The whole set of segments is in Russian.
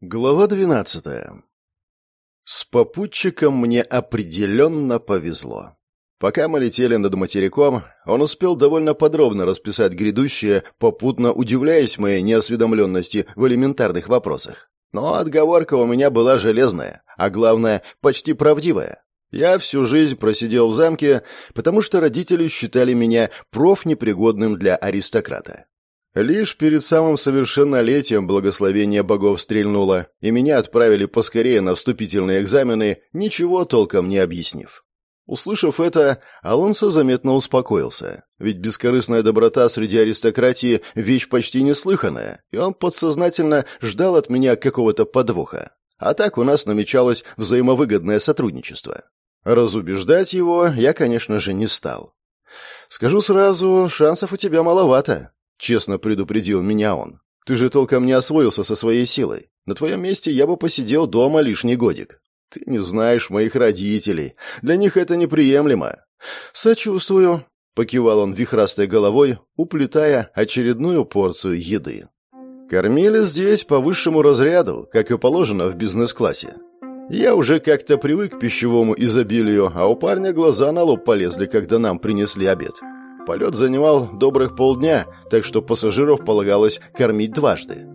Глава двенадцатая. С попутчиком мне определенно повезло. Пока мы летели над материком, он успел довольно подробно расписать грядущее, попутно удивляясь моей неосведомленности в элементарных вопросах. Но отговорка у меня была железная, а главное, почти правдивая. Я всю жизнь просидел в замке, потому что родители считали меня профнепригодным для аристократа. Лишь перед самым совершеннолетием благословение богов стрельнуло, и меня отправили поскорее на вступительные экзамены, ничего толком не объяснив. Услышав это, Алонсо заметно успокоился, ведь бескорыстная доброта среди аристократии – вещь почти неслыханная, и он подсознательно ждал от меня какого-то подвоха. А так у нас намечалось взаимовыгодное сотрудничество. Разубеждать его я, конечно же, не стал. Скажу сразу, шансов у тебя маловато. Честно предупредил меня он. Ты же толком не освоился со своей силой. На твоем месте я бы посидел дома лишний годик. Ты не знаешь моих родителей. Для них это неприемлемо. Сочувствую, покивал он вихрастой головой, уплетая очередную порцию еды. Кормили здесь по высшему разряду, как и положено в бизнес-классе. Я уже как-то привык к пищевому изобилию, а у парня глаза на лоб полезли, когда нам принесли обед. Полет занимал добрых полдня, так что пассажиров полагалось кормить дважды.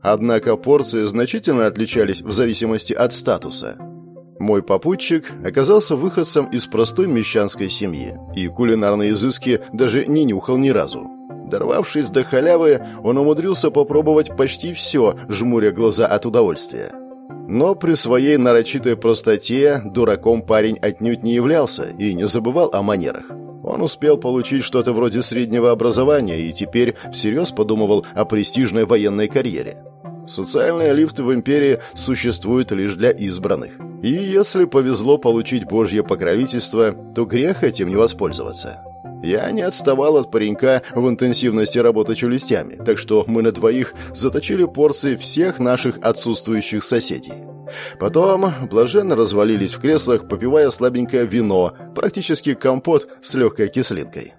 Однако порции значительно отличались в зависимости от статуса. Мой попутчик оказался выходцем из простой мещанской семьи, и кулинарные изыски даже не нюхал ни разу. Дорвавшись до халявы, он умудрился попробовать почти все, жмуря глаза от удовольствия. Но при своей нарочитой простоте дураком парень отнюдь не являлся и не забывал о манерах. Он успел получить что-то вроде среднего образования и теперь всерьез подумывал о престижной военной карьере. Социальные лифты в империи существуют лишь для избранных. И если повезло получить божье покровительство, то грех этим не воспользоваться. Я не отставал от паренька в интенсивности работы челюстями, так что мы на двоих заточили порции всех наших отсутствующих соседей. Потом блаженно развалились в креслах, попивая слабенькое вино, практически компот с легкой кислинкой.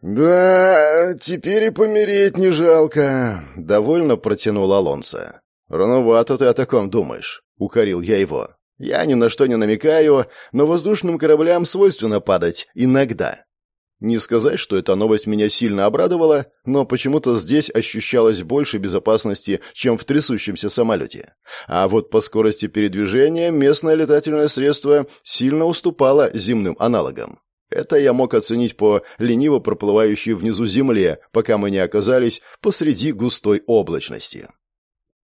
«Да, теперь и помереть не жалко», — довольно протянул Алонсо. «Рановато ты о таком думаешь», — укорил я его. «Я ни на что не намекаю, но воздушным кораблям свойственно падать иногда. Не сказать, что эта новость меня сильно обрадовала, но почему-то здесь ощущалось больше безопасности, чем в трясущемся самолете. А вот по скорости передвижения местное летательное средство сильно уступало земным аналогам. Это я мог оценить по лениво проплывающей внизу земле, пока мы не оказались посреди густой облачности.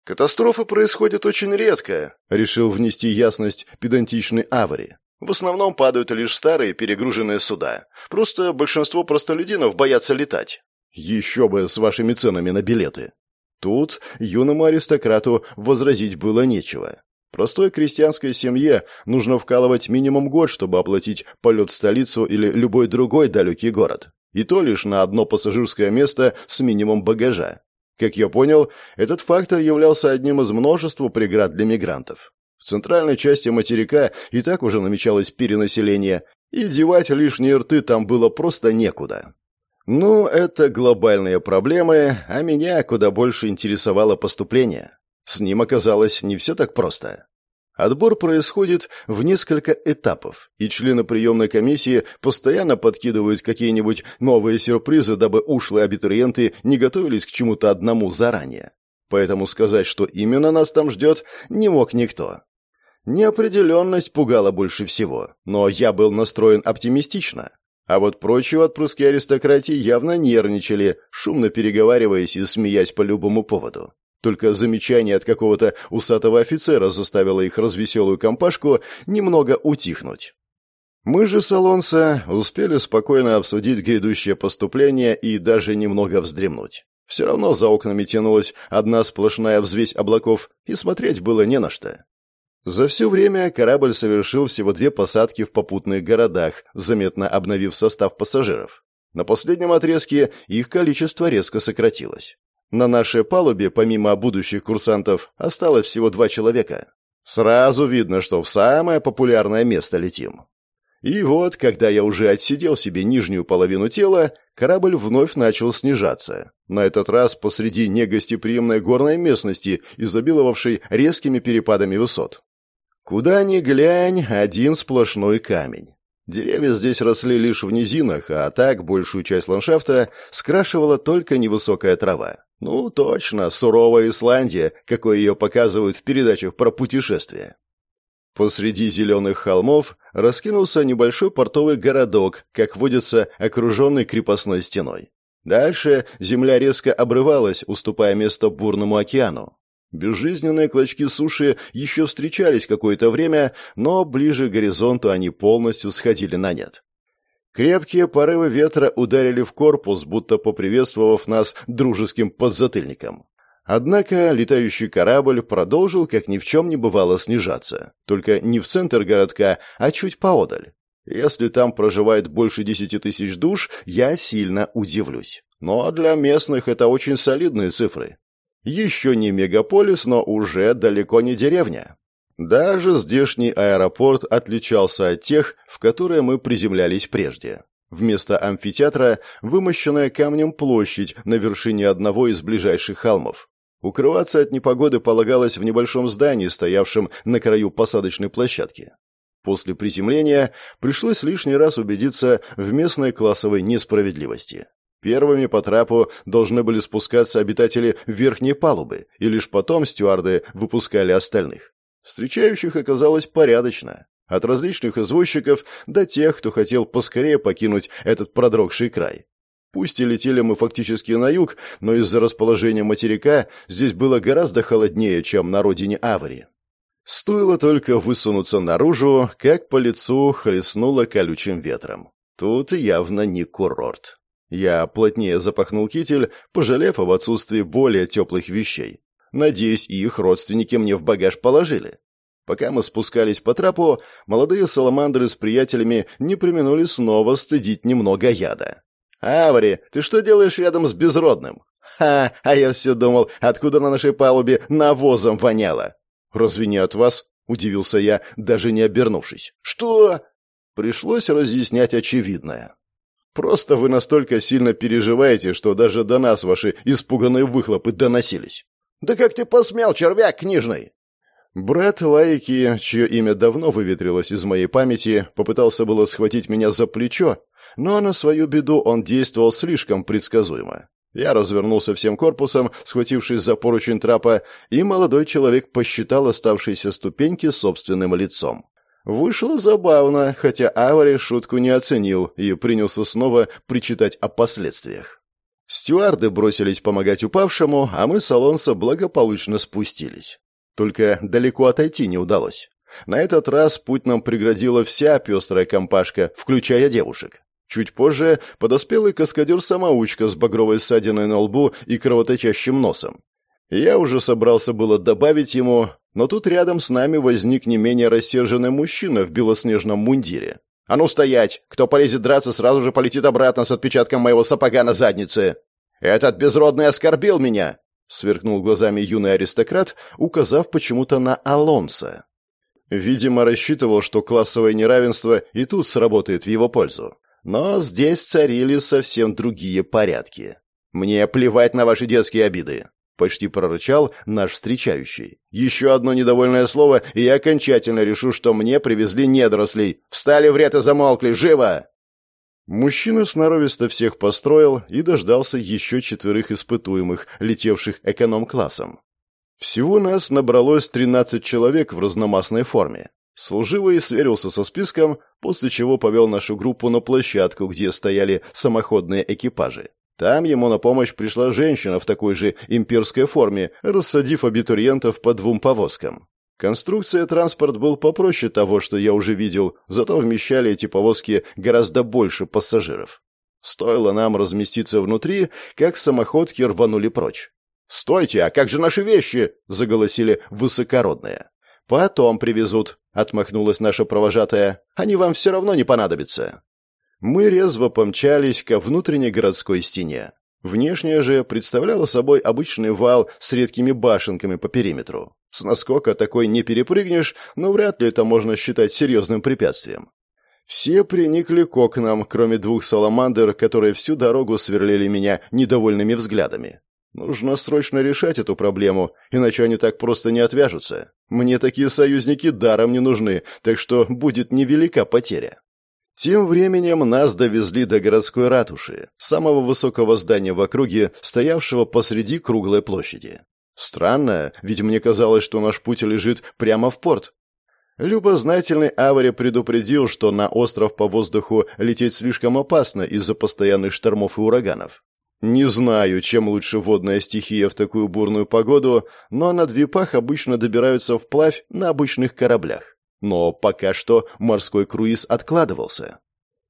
«Катастрофы происходят очень редко», — решил внести ясность педантичный Авари. В основном падают лишь старые перегруженные суда. Просто большинство простолюдинов боятся летать. Еще бы с вашими ценами на билеты. Тут юному аристократу возразить было нечего. Простой крестьянской семье нужно вкалывать минимум год, чтобы оплатить полет в столицу или любой другой далекий город. И то лишь на одно пассажирское место с минимум багажа. Как я понял, этот фактор являлся одним из множества преград для мигрантов. Центральной части материка и так уже намечалось перенаселение, и девать лишние рты там было просто некуда. Ну, это глобальные проблемы, а меня куда больше интересовало поступление. С ним оказалось не все так просто. Отбор происходит в несколько этапов, и члены приемной комиссии постоянно подкидывают какие-нибудь новые сюрпризы, дабы ушлые абитуриенты не готовились к чему-то одному заранее. Поэтому сказать, что именно нас там ждет, не мог никто. Неопределенность пугала больше всего, но я был настроен оптимистично. А вот прочие отпрыски аристократии явно нервничали, шумно переговариваясь и смеясь по любому поводу. Только замечание от какого-то усатого офицера заставило их развеселую компашку немного утихнуть. Мы же с Алонсо успели спокойно обсудить грядущее поступление и даже немного вздремнуть. Все равно за окнами тянулась одна сплошная взвесь облаков, и смотреть было не на что. За все время корабль совершил всего две посадки в попутных городах, заметно обновив состав пассажиров. На последнем отрезке их количество резко сократилось. На нашей палубе, помимо будущих курсантов, осталось всего два человека. Сразу видно, что в самое популярное место летим. И вот, когда я уже отсидел себе нижнюю половину тела, корабль вновь начал снижаться. На этот раз посреди негостеприимной горной местности, изобиловавшей резкими перепадами высот. Куда ни глянь, один сплошной камень. Деревья здесь росли лишь в низинах, а так большую часть ландшафта скрашивала только невысокая трава. Ну, точно, суровая Исландия, какой ее показывают в передачах про путешествия. Посреди зеленых холмов раскинулся небольшой портовый городок, как водится, окруженный крепостной стеной. Дальше земля резко обрывалась, уступая место бурному океану. Безжизненные клочки суши еще встречались какое-то время, но ближе к горизонту они полностью сходили на нет. Крепкие порывы ветра ударили в корпус, будто поприветствовав нас дружеским подзатыльником. Однако летающий корабль продолжил, как ни в чем не бывало, снижаться. Только не в центр городка, а чуть поодаль. Если там проживает больше десяти тысяч душ, я сильно удивлюсь. Но для местных это очень солидные цифры. Еще не мегаполис, но уже далеко не деревня. Даже здешний аэропорт отличался от тех, в которые мы приземлялись прежде. Вместо амфитеатра вымощенная камнем площадь на вершине одного из ближайших холмов. Укрываться от непогоды полагалось в небольшом здании, стоявшем на краю посадочной площадки. После приземления пришлось лишний раз убедиться в местной классовой несправедливости. Первыми по трапу должны были спускаться обитатели верхней палубы, и лишь потом стюарды выпускали остальных. Встречающих оказалось порядочно. От различных извозчиков до тех, кто хотел поскорее покинуть этот продрогший край. Пусть и летели мы фактически на юг, но из-за расположения материка здесь было гораздо холоднее, чем на родине Авари. Стоило только высунуться наружу, как по лицу хлестнуло колючим ветром. Тут явно не курорт. Я плотнее запахнул китель, пожалев об отсутствии более теплых вещей. Надеюсь, их родственники мне в багаж положили. Пока мы спускались по трапу, молодые саламандры с приятелями не применули снова стыдить немного яда. «Авари, ты что делаешь рядом с безродным?» «Ха, а я все думал, откуда на нашей палубе навозом воняло?» «Разве не от вас?» — удивился я, даже не обернувшись. «Что?» Пришлось разъяснять очевидное. Просто вы настолько сильно переживаете, что даже до нас ваши испуганные выхлопы доносились. Да как ты посмел, червяк книжный? Брат Лайки, чье имя давно выветрилось из моей памяти, попытался было схватить меня за плечо, но на свою беду он действовал слишком предсказуемо. Я развернулся всем корпусом, схватившись за поручень трапа, и молодой человек посчитал оставшиеся ступеньки собственным лицом. Вышло забавно, хотя Авари шутку не оценил и принялся снова причитать о последствиях. Стюарды бросились помогать упавшему, а мы с Алонсо благополучно спустились. Только далеко отойти не удалось. На этот раз путь нам преградила вся пестрая компашка, включая девушек. Чуть позже подоспел и каскадер-самоучка с багровой ссадиной на лбу и кровоточащим носом. Я уже собрался было добавить ему, но тут рядом с нами возник не менее рассерженный мужчина в белоснежном мундире. «А ну стоять! Кто полезет драться, сразу же полетит обратно с отпечатком моего сапога на заднице!» «Этот безродный оскорбил меня!» — сверкнул глазами юный аристократ, указав почему-то на Алонса. Видимо, рассчитывал, что классовое неравенство и тут сработает в его пользу. Но здесь царили совсем другие порядки. «Мне плевать на ваши детские обиды. — почти прорычал наш встречающий. «Еще одно недовольное слово, и я окончательно решу, что мне привезли недорослей. Встали в ряд и замолкли! Живо!» Мужчина сноровисто всех построил и дождался еще четверых испытуемых, летевших эконом-классом. Всего нас набралось 13 человек в разномастной форме. Служивый сверился со списком, после чего повел нашу группу на площадку, где стояли самоходные экипажи. Там ему на помощь пришла женщина в такой же имперской форме, рассадив абитуриентов по двум повозкам. Конструкция транспорт был попроще того, что я уже видел, зато вмещали эти повозки гораздо больше пассажиров. Стоило нам разместиться внутри, как самоходки рванули прочь. «Стойте, а как же наши вещи?» — заголосили высокородные. «Потом привезут», — отмахнулась наша провожатая. «Они вам все равно не понадобятся». Мы резво помчались ко внутренней городской стене. Внешняя же представляла собой обычный вал с редкими башенками по периметру. С наскока такой не перепрыгнешь, но вряд ли это можно считать серьезным препятствием. Все приникли к окнам, кроме двух саламандр, которые всю дорогу сверлили меня недовольными взглядами. Нужно срочно решать эту проблему, иначе они так просто не отвяжутся. Мне такие союзники даром не нужны, так что будет невелика потеря. Тем временем нас довезли до городской ратуши, самого высокого здания в округе, стоявшего посреди круглой площади. Странно, ведь мне казалось, что наш путь лежит прямо в порт. Любознательный Авари предупредил, что на остров по воздуху лететь слишком опасно из-за постоянных штормов и ураганов. Не знаю, чем лучше водная стихия в такую бурную погоду, но на Двипах обычно добираются вплавь на обычных кораблях. Но пока что морской круиз откладывался.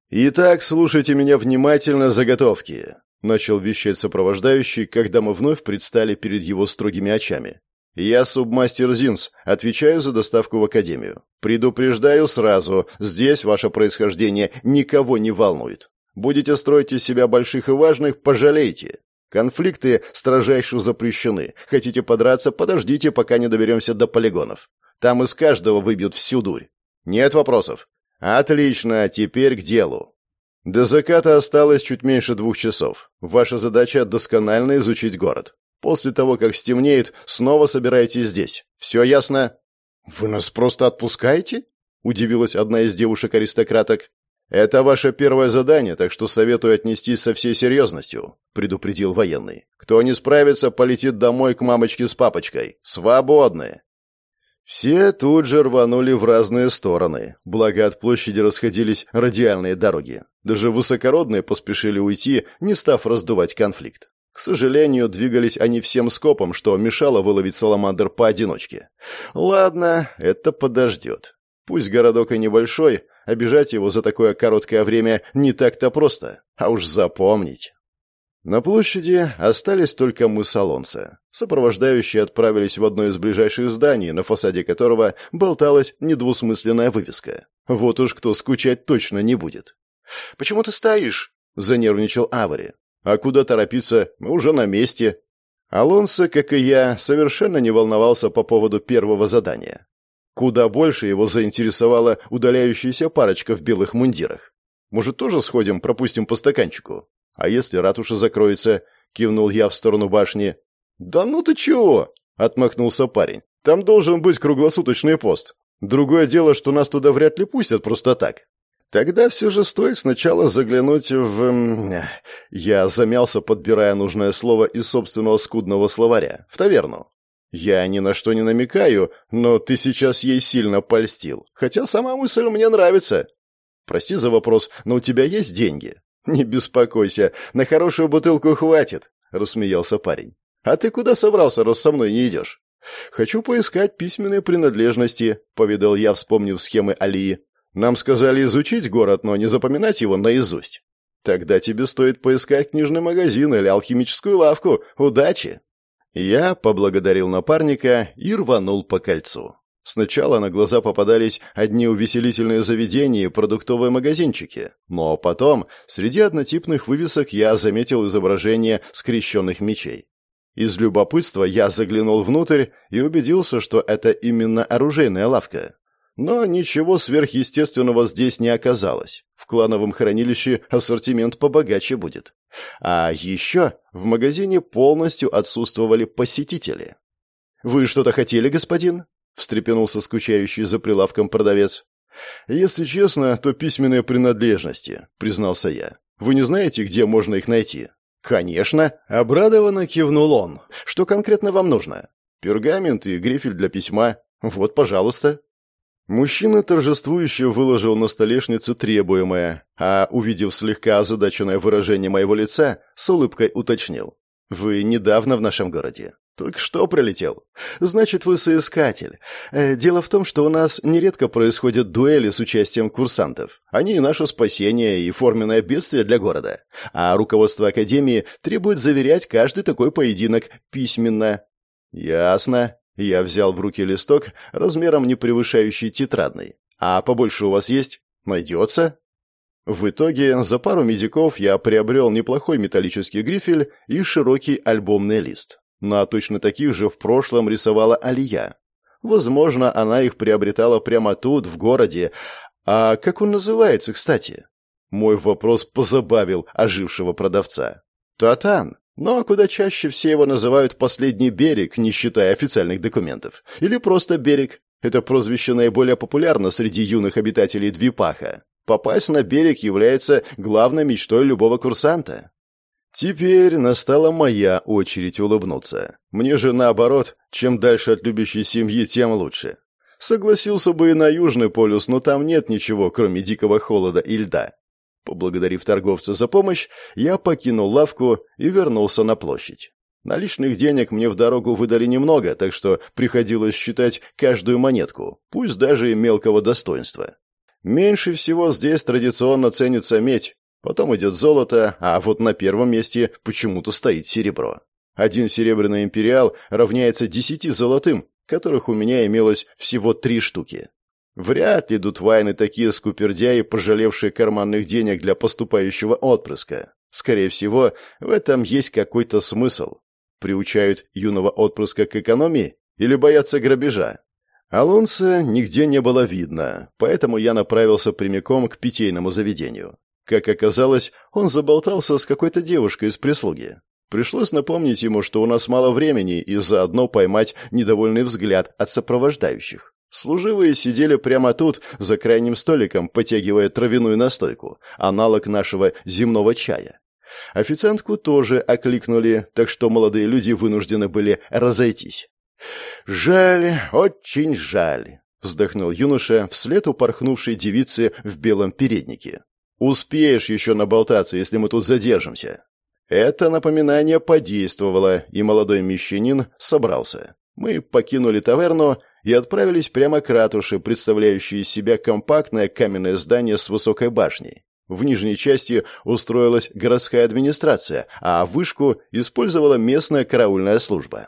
«Итак, слушайте меня внимательно, заготовки», — начал вещать сопровождающий, когда мы вновь предстали перед его строгими очами. «Я субмастер Зинс, отвечаю за доставку в Академию. Предупреждаю сразу, здесь ваше происхождение никого не волнует. Будете строить из себя больших и важных, пожалейте. Конфликты строжайше запрещены. Хотите подраться, подождите, пока не доберемся до полигонов. Там из каждого выбьют всю дурь. Нет вопросов? Отлично, теперь к делу. До заката осталось чуть меньше двух часов. Ваша задача — досконально изучить город. После того, как стемнеет, снова собирайтесь здесь. Все ясно? «Вы нас просто отпускаете?» — удивилась одна из девушек-аристократок. «Это ваше первое задание, так что советую отнестись со всей серьезностью», — предупредил военный. «Кто не справится, полетит домой к мамочке с папочкой. Свободны!» Все тут же рванули в разные стороны, благо от площади расходились радиальные дороги. Даже высокородные поспешили уйти, не став раздувать конфликт. К сожалению, двигались они всем скопом, что мешало выловить саламандр поодиночке. Ладно, это подождет. Пусть городок и небольшой, Обижать его за такое короткое время не так-то просто, а уж запомнить. На площади остались только мы салонца. Сопровождающие отправились в одно из ближайших зданий, на фасаде которого болталась недвусмысленная вывеска. Вот уж кто скучать точно не будет. «Почему ты стоишь?» — занервничал Авари. «А куда торопиться? Мы уже на месте». Алонсо, как и я, совершенно не волновался по поводу первого задания. Куда больше его заинтересовала удаляющаяся парочка в белых мундирах. Может, тоже сходим, пропустим по стаканчику? А если ратуша закроется? Кивнул я в сторону башни. Да ну ты чего? Отмахнулся парень. Там должен быть круглосуточный пост. Другое дело, что нас туда вряд ли пустят просто так. Тогда все же стоит сначала заглянуть в... Я замялся, подбирая нужное слово из собственного скудного словаря. В таверну. «Я ни на что не намекаю, но ты сейчас ей сильно польстил. Хотя сама мысль мне нравится. Прости за вопрос, но у тебя есть деньги?» «Не беспокойся, на хорошую бутылку хватит», — рассмеялся парень. «А ты куда собрался, раз со мной не идешь?» «Хочу поискать письменные принадлежности», — поведал я, вспомнив схемы Алии. «Нам сказали изучить город, но не запоминать его наизусть». «Тогда тебе стоит поискать книжный магазин или алхимическую лавку. Удачи!» Я поблагодарил напарника и рванул по кольцу. Сначала на глаза попадались одни увеселительные заведения и продуктовые магазинчики, но потом среди однотипных вывесок я заметил изображение скрещенных мечей. Из любопытства я заглянул внутрь и убедился, что это именно оружейная лавка. Но ничего сверхъестественного здесь не оказалось. В клановом хранилище ассортимент побогаче будет. А еще в магазине полностью отсутствовали посетители. «Вы что-то хотели, господин?» — встрепенулся скучающий за прилавком продавец. «Если честно, то письменные принадлежности», — признался я. «Вы не знаете, где можно их найти?» «Конечно!» — обрадованно кивнул он. «Что конкретно вам нужно?» «Пергамент и грифель для письма. Вот, пожалуйста». Мужчина торжествующе выложил на столешницу требуемое, а, увидев слегка озадаченное выражение моего лица, с улыбкой уточнил. «Вы недавно в нашем городе. Только что прилетел. Значит, вы соискатель. Э, дело в том, что у нас нередко происходят дуэли с участием курсантов. Они и наше спасение, и форменное бедствие для города. А руководство Академии требует заверять каждый такой поединок письменно». «Ясно», я взял в руки листок, размером не превышающий тетрадный. «А побольше у вас есть? Найдется?» В итоге за пару медиков я приобрел неплохой металлический грифель и широкий альбомный лист. На точно таких же в прошлом рисовала Алия. Возможно, она их приобретала прямо тут, в городе. «А как он называется, кстати?» Мой вопрос позабавил ожившего продавца. «Татан. Но куда чаще все его называют «последний берег», не считая официальных документов. Или просто «берег». Это прозвище наиболее популярно среди юных обитателей Двипаха. Попасть на берег является главной мечтой любого курсанта. Теперь настала моя очередь улыбнуться. Мне же наоборот, чем дальше от любящей семьи, тем лучше. Согласился бы и на Южный полюс, но там нет ничего, кроме дикого холода и льда. Поблагодарив торговца за помощь, я покинул лавку и вернулся на площадь. Наличных денег мне в дорогу выдали немного, так что приходилось считать каждую монетку, пусть даже и мелкого достоинства. Меньше всего здесь традиционно ценится медь, потом идет золото, а вот на первом месте почему-то стоит серебро. Один серебряный империал равняется десяти золотым, которых у меня имелось всего три штуки. Вряд ли дутвайны такие скупердяи, пожалевшие карманных денег для поступающего отпрыска. Скорее всего, в этом есть какой-то смысл. Приучают юного отпрыска к экономии или боятся грабежа? Алонса нигде не было видно, поэтому я направился прямиком к питейному заведению. Как оказалось, он заболтался с какой-то девушкой из прислуги. Пришлось напомнить ему, что у нас мало времени, и заодно поймать недовольный взгляд от сопровождающих. Служивые сидели прямо тут, за крайним столиком, потягивая травяную настойку, аналог нашего земного чая. Официантку тоже окликнули, так что молодые люди вынуждены были разойтись. «Жаль, очень жаль», — вздохнул юноша вслед упорхнувшей девице в белом переднике. «Успеешь еще наболтаться, если мы тут задержимся». Это напоминание подействовало, и молодой мещанин собрался. Мы покинули таверну и отправились прямо к ратуше, представляющей из себя компактное каменное здание с высокой башней. В нижней части устроилась городская администрация, а вышку использовала местная караульная служба.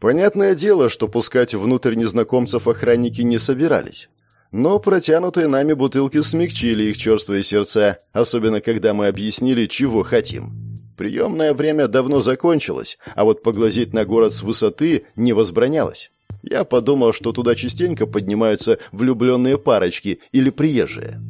Понятное дело, что пускать внутрь незнакомцев охранники не собирались. Но протянутые нами бутылки смягчили их черствые сердца, особенно когда мы объяснили, чего хотим. Приемное время давно закончилось, а вот поглазеть на город с высоты не возбранялось. Я подумал, что туда частенько поднимаются влюбленные парочки или приезжие.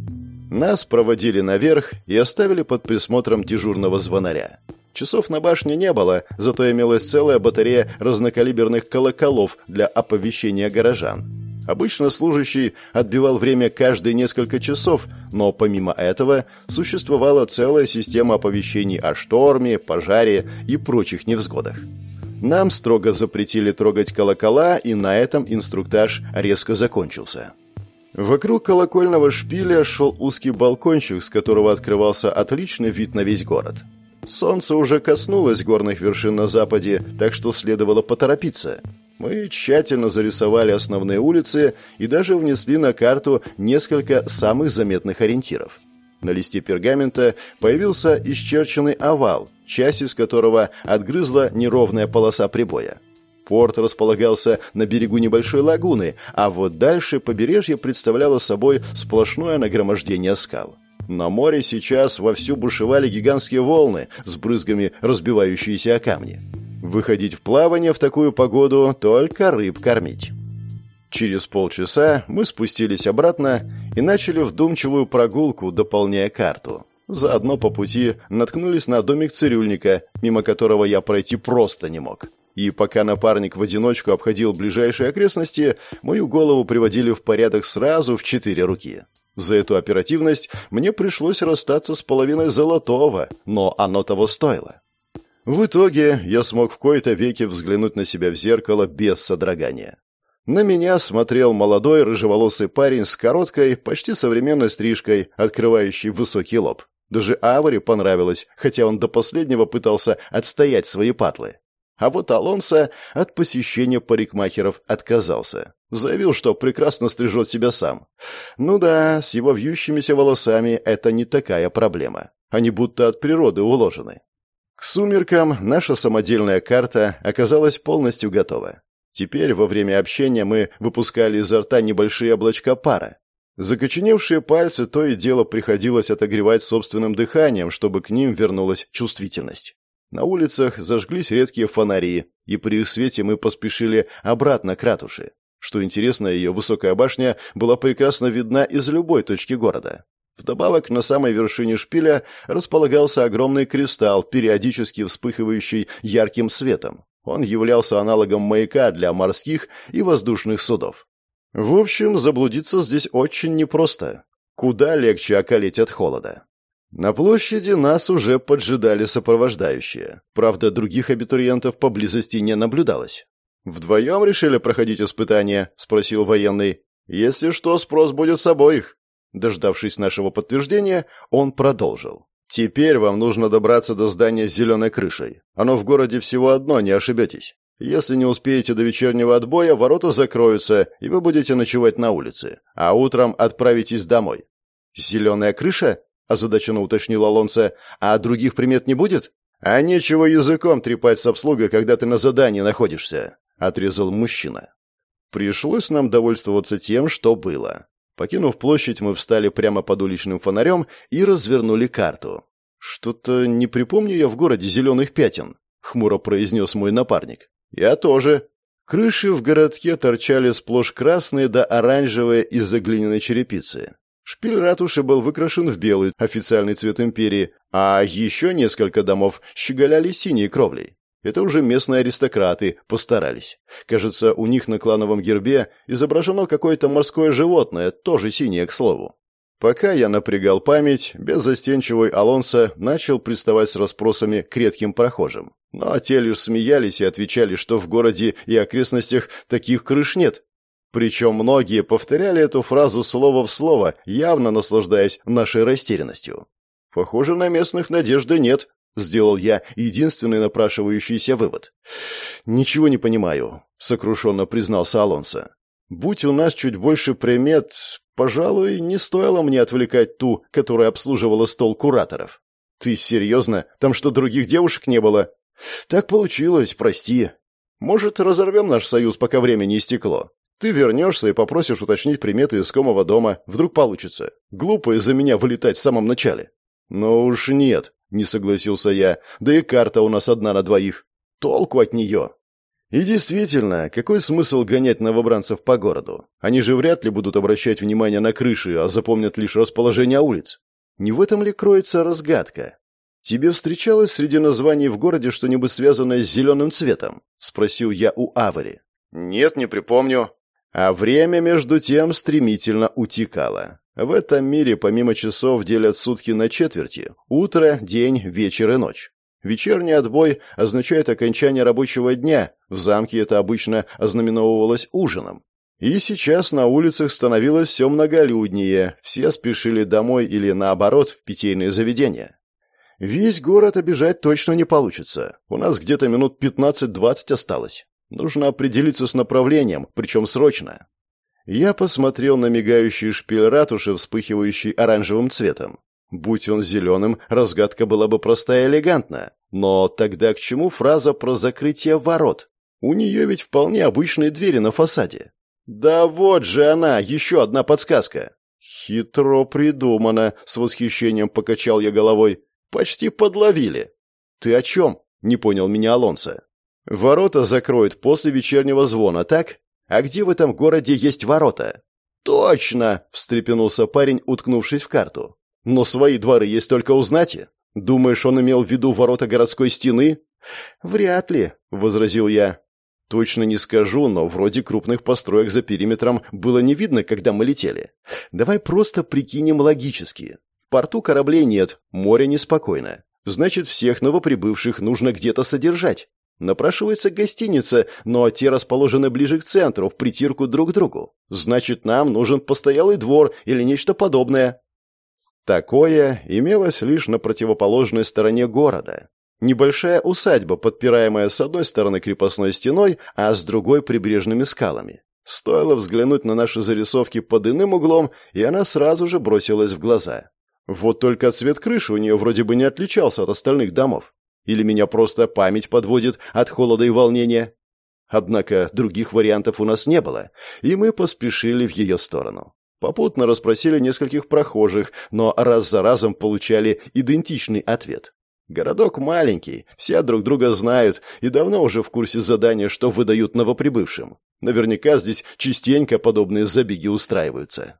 Нас проводили наверх и оставили под присмотром дежурного звонаря. Часов на башне не было, зато имелась целая батарея разнокалиберных колоколов для оповещения горожан. Обычно служащий отбивал время каждые несколько часов, но помимо этого существовала целая система оповещений о шторме, пожаре и прочих невзгодах. Нам строго запретили трогать колокола, и на этом инструктаж резко закончился. Вокруг колокольного шпиля шел узкий балкончик, с которого открывался отличный вид на весь город. Солнце уже коснулось горных вершин на западе, так что следовало поторопиться. Мы тщательно зарисовали основные улицы и даже внесли на карту несколько самых заметных ориентиров. На листе пергамента появился исчерченный овал, часть из которого отгрызла неровная полоса прибоя. Порт располагался на берегу небольшой лагуны, а вот дальше побережье представляло собой сплошное нагромождение скал. На море сейчас вовсю бушевали гигантские волны с брызгами, разбивающиеся о камни. Выходить в плавание в такую погоду только рыб кормить. Через полчаса мы спустились обратно и начали вдумчивую прогулку, дополняя карту. Заодно по пути наткнулись на домик цирюльника, мимо которого я пройти просто не мог. И пока напарник в одиночку обходил ближайшие окрестности, мою голову приводили в порядок сразу в четыре руки. За эту оперативность мне пришлось расстаться с половиной золотого, но оно того стоило. В итоге я смог в кои-то веки взглянуть на себя в зеркало без содрогания. На меня смотрел молодой рыжеволосый парень с короткой, почти современной стрижкой, открывающей высокий лоб. Даже Аваре понравилось, хотя он до последнего пытался отстоять свои патлы. А вот Алонсо от посещения парикмахеров отказался. Заявил, что прекрасно стрижет себя сам. Ну да, с его вьющимися волосами это не такая проблема. Они будто от природы уложены. К сумеркам наша самодельная карта оказалась полностью готова. Теперь во время общения мы выпускали изо рта небольшие облачка пара. Закоченевшие пальцы то и дело приходилось отогревать собственным дыханием, чтобы к ним вернулась чувствительность. На улицах зажглись редкие фонари, и при их свете мы поспешили обратно к ратуше. Что интересно, ее высокая башня была прекрасно видна из любой точки города. Вдобавок, на самой вершине шпиля располагался огромный кристалл, периодически вспыхивающий ярким светом. Он являлся аналогом маяка для морских и воздушных судов. В общем, заблудиться здесь очень непросто. Куда легче околеть от холода. На площади нас уже поджидали сопровождающие. Правда, других абитуриентов поблизости не наблюдалось. «Вдвоем решили проходить испытание?» – спросил военный. «Если что, спрос будет с обоих». Дождавшись нашего подтверждения, он продолжил. «Теперь вам нужно добраться до здания с зеленой крышей. Оно в городе всего одно, не ошибетесь. Если не успеете до вечернего отбоя, ворота закроются, и вы будете ночевать на улице, а утром отправитесь домой». «Зеленая крыша?» — озадаченно уточнил Алонсо. «А других примет не будет?» «А нечего языком трепать с обслугой, когда ты на задании находишься», — отрезал мужчина. Пришлось нам довольствоваться тем, что было. Покинув площадь, мы встали прямо под уличным фонарем и развернули карту. «Что-то не припомню я в городе зеленых пятен», — хмуро произнес мой напарник. «Я тоже». Крыши в городке торчали сплошь красные да оранжевые из-за глиняной черепицы. Шпиль ратуши был выкрашен в белый, официальный цвет империи, а еще несколько домов щеголяли синей кровлей. Это уже местные аристократы постарались. Кажется, у них на клановом гербе изображено какое-то морское животное, тоже синее, к слову. Пока я напрягал память, беззастенчивый Алонсо начал приставать с расспросами к редким прохожим. Но те лишь смеялись и отвечали, что в городе и окрестностях таких крыш нет. Причем многие повторяли эту фразу слово в слово, явно наслаждаясь нашей растерянностью. Похоже, на местных надежды нет, Сделал я единственный напрашивающийся вывод. «Ничего не понимаю», — сокрушенно признался Алонсо. «Будь у нас чуть больше примет, пожалуй, не стоило мне отвлекать ту, которая обслуживала стол кураторов». «Ты серьезно? Там что, других девушек не было?» «Так получилось, прости. Может, разорвем наш союз, пока время не истекло? Ты вернешься и попросишь уточнить приметы искомого дома. Вдруг получится. Глупо из-за меня вылетать в самом начале». «Но уж нет», — не согласился я. «Да и карта у нас одна на двоих. Толку от нее». И действительно, какой смысл гонять новобранцев по городу? Они же вряд ли будут обращать внимание на крыши, а запомнят лишь расположение улиц. Не в этом ли кроется разгадка? Тебе встречалось среди названий в городе что-нибудь связанное с зеленым цветом? Спросил я у Авари. Нет, не припомню. А время между тем стремительно утекало. В этом мире помимо часов делят сутки на четверти – утро, день, вечер и ночь. Вечерний отбой означает окончание рабочего дня, в замке это обычно ознаменовывалось ужином. И сейчас на улицах становилось все многолюднее, все спешили домой или, наоборот, в питейные заведения. Весь город обижать точно не получится, у нас где-то минут 15-20 осталось. Нужно определиться с направлением, причем срочно. Я посмотрел на мигающий шпиль ратуши, вспыхивающий оранжевым цветом. Будь он зеленым, разгадка была бы простая и элегантна. Но тогда к чему фраза про закрытие ворот? У нее ведь вполне обычные двери на фасаде. Да вот же она, еще одна подсказка. Хитро придумано, с восхищением покачал я головой. Почти подловили. Ты о чем? Не понял меня Алонсо. Ворота закроют после вечернего звона, так? А где в этом городе есть ворота?» «Точно!» — встрепенулся парень, уткнувшись в карту. «Но свои дворы есть только у знати. Думаешь, он имел в виду ворота городской стены?» «Вряд ли», — возразил я. «Точно не скажу, но вроде крупных построек за периметром было не видно, когда мы летели. Давай просто прикинем логически. В порту кораблей нет, море неспокойно. Значит, всех новоприбывших нужно где-то содержать. Напрашивается гостиница, но те расположены ближе к центру, в притирку друг к другу. Значит, нам нужен постоялый двор или нечто подобное. Такое имелось лишь на противоположной стороне города. Небольшая усадьба, подпираемая с одной стороны крепостной стеной, а с другой прибрежными скалами. Стоило взглянуть на наши зарисовки под иным углом, и она сразу же бросилась в глаза. Вот только цвет крыши у нее вроде бы не отличался от остальных домов. Или меня просто память подводит от холода и волнения? Однако других вариантов у нас не было, и мы поспешили в ее сторону. Попутно расспросили нескольких прохожих, но раз за разом получали идентичный ответ. Городок маленький, все друг друга знают и давно уже в курсе задания, что выдают новоприбывшим. Наверняка здесь частенько подобные забеги устраиваются.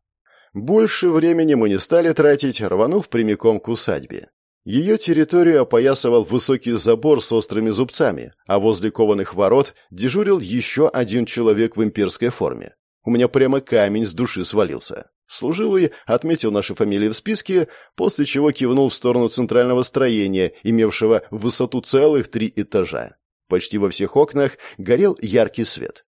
Больше времени мы не стали тратить, рванув прямиком к усадьбе. Ее территорию опоясывал высокий забор с острыми зубцами, а возле кованых ворот дежурил еще один человек в имперской форме. У меня прямо камень с души свалился. Служивый отметил наши фамилии в списке, после чего кивнул в сторону центрального строения, имевшего высоту целых три этажа. Почти во всех окнах горел яркий свет.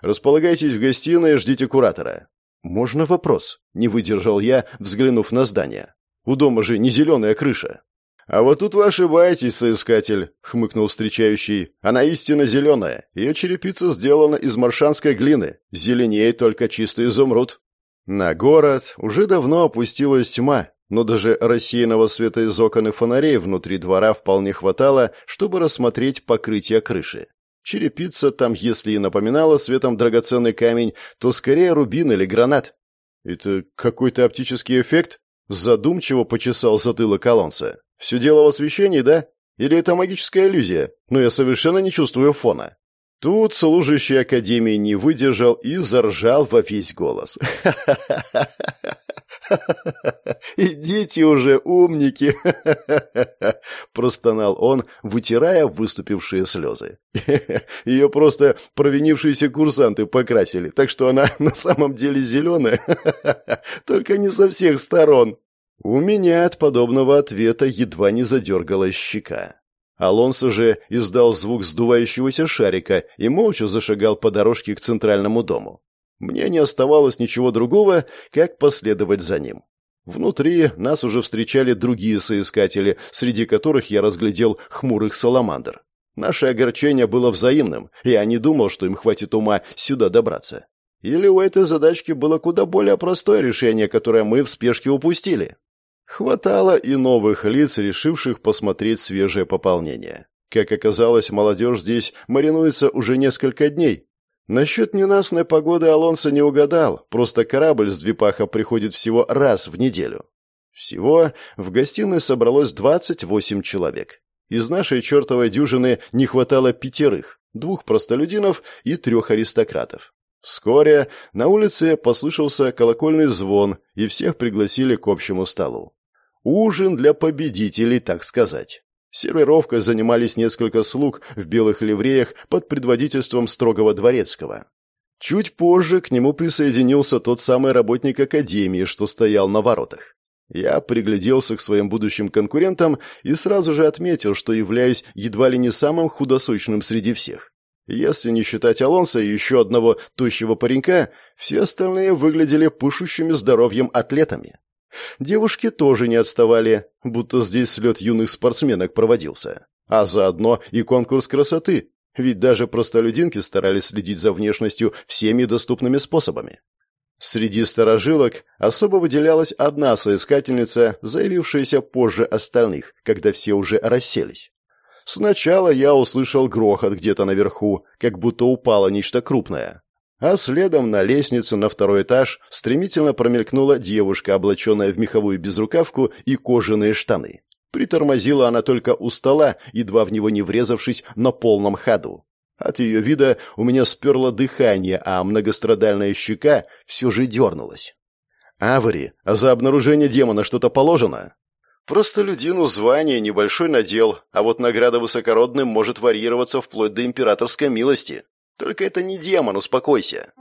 «Располагайтесь в гостиной и ждите куратора». «Можно вопрос?» — не выдержал я, взглянув на здание. «У дома же не зеленая крыша». «А вот тут вы ошибаетесь, соискатель», — хмыкнул встречающий. «Она истинно зеленая. Ее черепица сделана из маршанской глины. Зеленее только чистый изумруд». На город уже давно опустилась тьма, но даже рассеянного света из окон и фонарей внутри двора вполне хватало, чтобы рассмотреть покрытие крыши. Черепица там, если и напоминала светом драгоценный камень, то скорее рубин или гранат. «Это какой-то оптический эффект?» Задумчиво почесал затылок колонца. Все дело в освещении, да? Или это магическая иллюзия? Но я совершенно не чувствую фона. Тут служащий академии не выдержал и заржал во весь голос. «Идите уже, умники!» Простонал он, вытирая выступившие слезы. Ее просто провинившиеся курсанты покрасили, так что она на самом деле зеленая, только не со всех сторон. У меня от подобного ответа едва не задергалась щека. Алонсо же издал звук сдувающегося шарика и молча зашагал по дорожке к центральному дому. Мне не оставалось ничего другого, как последовать за ним. Внутри нас уже встречали другие соискатели, среди которых я разглядел хмурых саламандр. Наше огорчение было взаимным, и я не думал, что им хватит ума сюда добраться. Или у этой задачки было куда более простое решение, которое мы в спешке упустили. Хватало и новых лиц, решивших посмотреть свежее пополнение. Как оказалось, молодежь здесь маринуется уже несколько дней. Насчет ненастной погоды Алонсо не угадал, просто корабль с Двипаха приходит всего раз в неделю. Всего в гостиной собралось 28 человек. Из нашей чертовой дюжины не хватало пятерых, двух простолюдинов и трех аристократов. Вскоре на улице послышался колокольный звон, и всех пригласили к общему столу. Ужин для победителей, так сказать. Сервировкой занимались несколько слуг в белых ливреях под предводительством строгого дворецкого. Чуть позже к нему присоединился тот самый работник академии, что стоял на воротах. Я пригляделся к своим будущим конкурентам и сразу же отметил, что являюсь едва ли не самым худосочным среди всех. Если не считать Алонса и еще одного тощего паренька, все остальные выглядели пышущими здоровьем атлетами. Девушки тоже не отставали, будто здесь слет юных спортсменок проводился. А заодно и конкурс красоты, ведь даже простолюдинки старались следить за внешностью всеми доступными способами. Среди сторожилок особо выделялась одна соискательница, заявившаяся позже остальных, когда все уже расселись. Сначала я услышал грохот где-то наверху, как будто упало нечто крупное. А следом на лестницу на второй этаж стремительно промелькнула девушка, облаченная в меховую безрукавку и кожаные штаны. Притормозила она только у стола, едва в него не врезавшись на полном ходу. От ее вида у меня сперло дыхание, а многострадальная щека все же дернулась. «Авари, а за обнаружение демона что-то положено?» «Просто людину звание небольшой надел, а вот награда высокородным может варьироваться вплоть до императорской милости. Только это не демон, успокойся.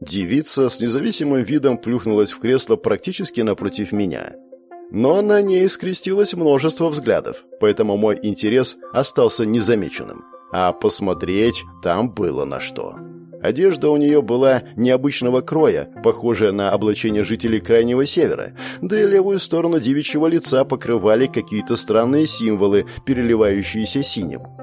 Девица с независимым видом плюхнулась в кресло практически напротив меня. Но на ней скрестилось множество взглядов, поэтому мой интерес остался незамеченным. А посмотреть там было на что. Одежда у нее была необычного кроя, похожая на облачение жителей Крайнего Севера, да и левую сторону девичьего лица покрывали какие-то странные символы, переливающиеся синим.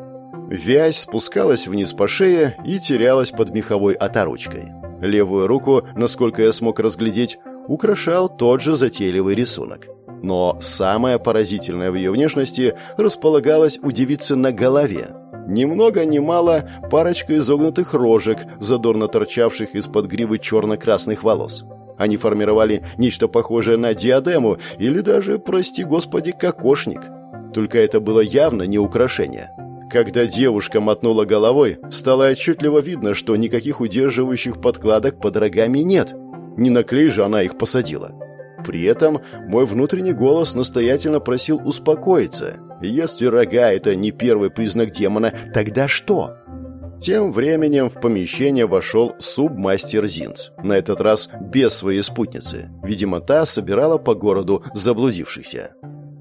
Вязь спускалась вниз по шее и терялась под меховой оторочкой. Левую руку, насколько я смог разглядеть, украшал тот же затейливый рисунок. Но самое поразительное в ее внешности располагалось у девицы на голове. Ни много ни мало парочка изогнутых рожек, задорно торчавших из-под гривы черно-красных волос. Они формировали нечто похожее на диадему или даже, прости господи, кокошник. Только это было явно не украшение. Когда девушка мотнула головой, стало отчетливо видно, что никаких удерживающих подкладок под рогами нет. Не на клей же она их посадила. При этом мой внутренний голос настоятельно просил успокоиться. Если рога — это не первый признак демона, тогда что? Тем временем в помещение вошел субмастер Зинц. На этот раз без своей спутницы. Видимо, та собирала по городу заблудившихся.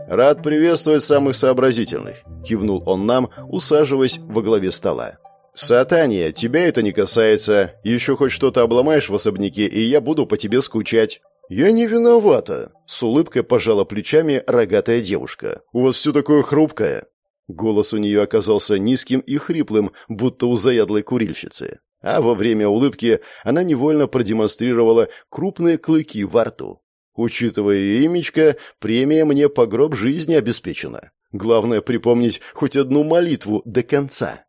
«Рад приветствовать самых сообразительных», — кивнул он нам, усаживаясь во главе стола. «Сатания, тебя это не касается. Еще хоть что-то обломаешь в особняке, и я буду по тебе скучать». «Я не виновата», — с улыбкой пожала плечами рогатая девушка. «У вас все такое хрупкое». Голос у нее оказался низким и хриплым, будто у заядлой курильщицы. А во время улыбки она невольно продемонстрировала крупные клыки во рту. Учитывая имечко, премия мне по гроб жизни обеспечена. Главное припомнить хоть одну молитву до конца.